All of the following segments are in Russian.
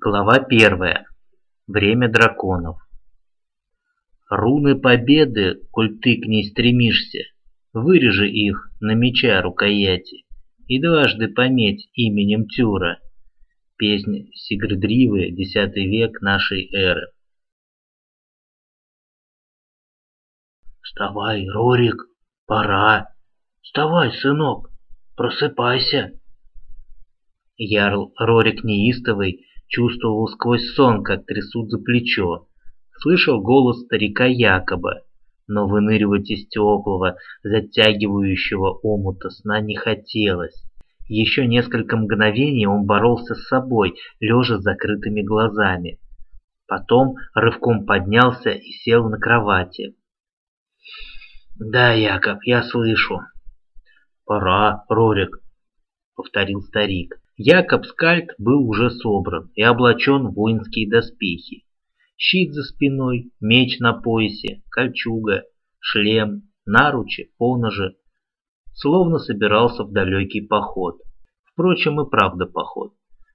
Глава первая. Время драконов. Руны победы, коль ты к ней стремишься, вырежи их на меча рукояти и дважды пометь именем Тюра. Песнь Сигрдривы, X век нашей эры. «Вставай, Рорик, пора! Вставай, сынок, просыпайся!» Ярл Рорик неистовый чувствовал сквозь сон, как трясут за плечо. Слышал голос старика Якоба, но выныривать из теплого, затягивающего омута сна не хотелось. Еще несколько мгновений он боролся с собой, лежа с закрытыми глазами. Потом рывком поднялся и сел на кровати. «Да, Якоб, я слышу». «Пора, Рорик», — повторил старик. Якоб Скальд был уже собран и облачен в воинские доспехи. Щит за спиной, меч на поясе, кольчуга, шлем, наручи, поножи. Словно собирался в далекий поход. Впрочем, и правда поход.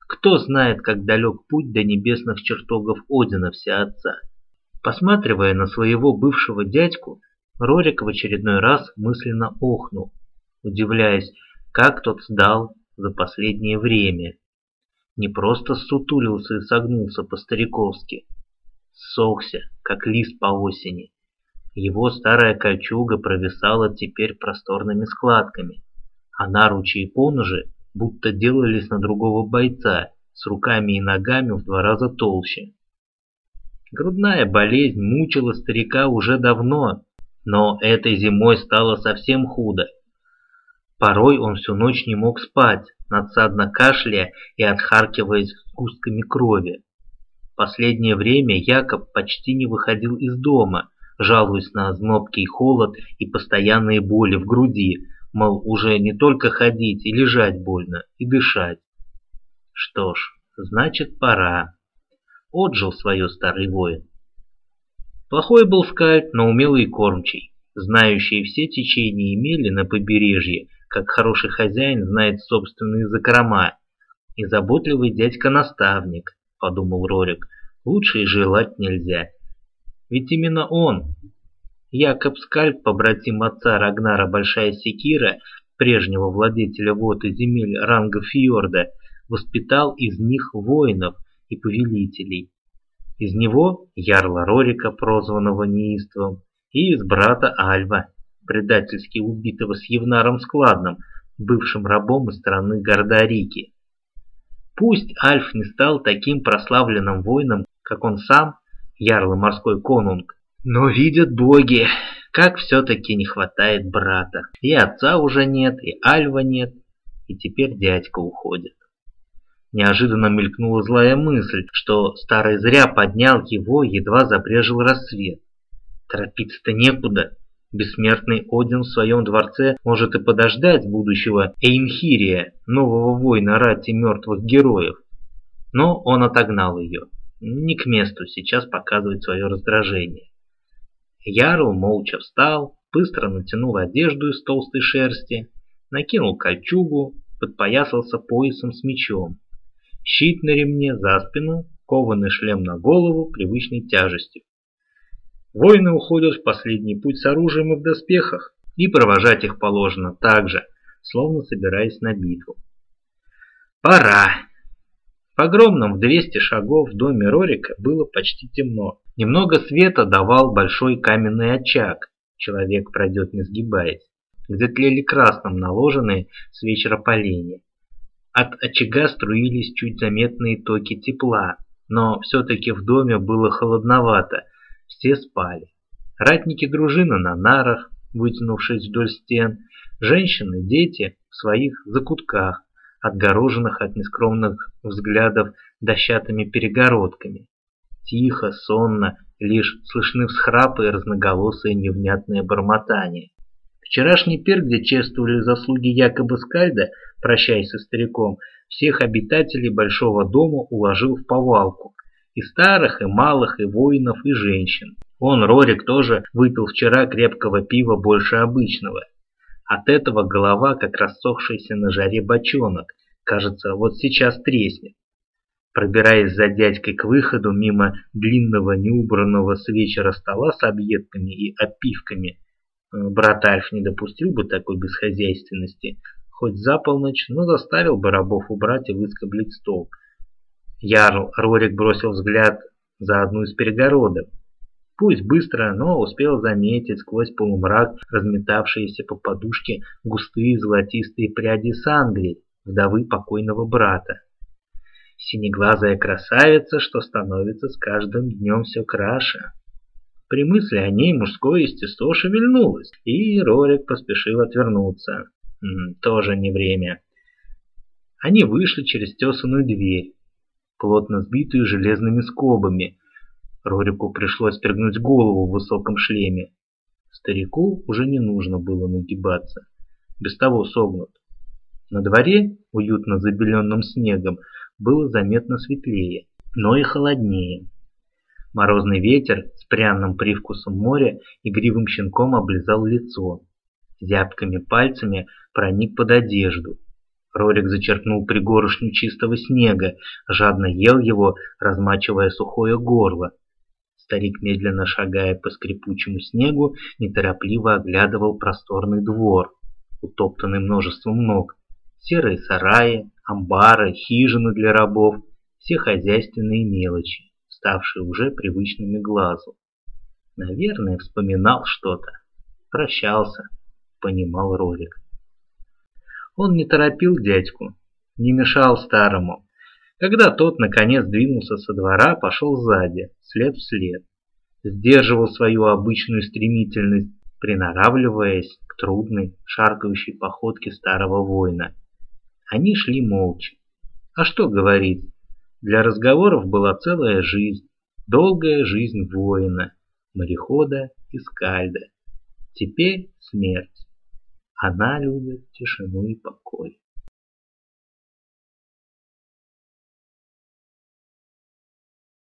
Кто знает, как далек путь до небесных чертогов Одина Всеотца. Посматривая на своего бывшего дядьку, Рорик в очередной раз мысленно охнул, удивляясь, как тот сдал за последнее время. Не просто сутулился и согнулся по-стариковски. Сохся, как лист по осени. Его старая кольчуга провисала теперь просторными складками, а наручи и поножи будто делались на другого бойца, с руками и ногами в два раза толще. Грудная болезнь мучила старика уже давно, но этой зимой стало совсем худо. Порой он всю ночь не мог спать, надсадно кашляя и отхаркиваясь густками крови. Последнее время Якоб почти не выходил из дома, жалуясь на знобкий холод и постоянные боли в груди, мол, уже не только ходить и лежать больно, и дышать. Что ж, значит пора. Отжил свое старый воин. Плохой был скальп, но умелый кормчий, знающий все течения имели на побережье как хороший хозяин знает собственные закрома. И заботливый дядька-наставник, подумал Рорик, лучше и желать нельзя. Ведь именно он, Якоб Скальп, побратим отца Рагнара Большая Секира, прежнего владетеля вод и земель ранга Фьорда, воспитал из них воинов и повелителей. Из него ярла Рорика, прозванного неистовым, и из брата Альва, предательски убитого с Евнаром Складным, бывшим рабом из страны Гордарики. Пусть Альф не стал таким прославленным воином, как он сам, ярлый морской конунг, но видят боги, как все-таки не хватает брата. И отца уже нет, и Альва нет, и теперь дядька уходит. Неожиданно мелькнула злая мысль, что старый зря поднял его, едва забрежил рассвет. Торопиться-то некуда, Бессмертный Один в своем дворце может и подождать будущего Эймхирия, нового воина рати мертвых героев. Но он отогнал ее. Не к месту сейчас показывать свое раздражение. Ярл молча встал, быстро натянул одежду из толстой шерсти, накинул кольчугу, подпоясался поясом с мечом. Щит на ремне за спину, кованый шлем на голову привычной тяжестью. Воины уходят в последний путь с оружием и в доспехах, и провожать их положено так же, словно собираясь на битву. Пора. В огромном в 200 шагов в доме Рорика было почти темно. Немного света давал большой каменный очаг. Человек пройдет не сгибаясь. Где тлели красным наложенные с вечера поленья. От очага струились чуть заметные токи тепла, но все-таки в доме было холодновато, все спали. Ратники дружины на нарах, вытянувшись вдоль стен, женщины, дети в своих закутках, отгороженных от нескромных взглядов дощатыми перегородками. Тихо, сонно, лишь слышны всхрапы и разноголосые невнятные бормотания. Вчерашний пир, где чествовали заслуги якобы Скальда, прощаясь со стариком, всех обитателей большого дома уложил в повалку, и старых, и малых, и воинов, и женщин. Он, Рорик, тоже выпил вчера крепкого пива больше обычного. От этого голова, как рассохшийся на жаре бочонок, кажется, вот сейчас треснет. Пробираясь за дядькой к выходу мимо длинного неубранного с вечера стола с объедками и опивками, э, брат Альф не допустил бы такой бесхозяйственности, хоть за полночь, но заставил бы рабов убрать и выскоблить стол. Ярл Рорик бросил взгляд за одну из перегородок. Пусть быстро, но успел заметить сквозь полумрак разметавшиеся по подушке густые золотистые пряди Сангри, вдовы покойного брата синеглазая красавица, что становится с каждым днем все краше. При мысли о ней мужское естество шевельнулось, и Рорик поспешил отвернуться. М -м, тоже не время. Они вышли через тесаную дверь, плотно сбитую железными скобами. Рорику пришлось пригнуть голову в высоком шлеме. Старику уже не нужно было нагибаться. Без того согнут. На дворе, уютно забеленным снегом, было заметно светлее, но и холоднее. Морозный ветер с пряным привкусом моря игривым щенком облизал лицо. Зябкими пальцами проник под одежду. Рорик зачерпнул пригоршню чистого снега, жадно ел его, размачивая сухое горло. Старик, медленно шагая по скрипучему снегу, неторопливо оглядывал просторный двор, утоптанный множеством ног, серые сараи, амбары, хижины для рабов, все хозяйственные мелочи, ставшие уже привычными глазу. Наверное, вспоминал что-то. Прощался, понимал Ролик. Он не торопил дядьку, не мешал старому. Когда тот, наконец, двинулся со двора, пошел сзади, след в след. Сдерживал свою обычную стремительность, приноравливаясь к трудной, шаркающей походке старого воина – они шли молча. А что говорить? Для разговоров была целая жизнь, долгая жизнь воина, морехода и скальда. Теперь смерть. Она любит тишину и покой.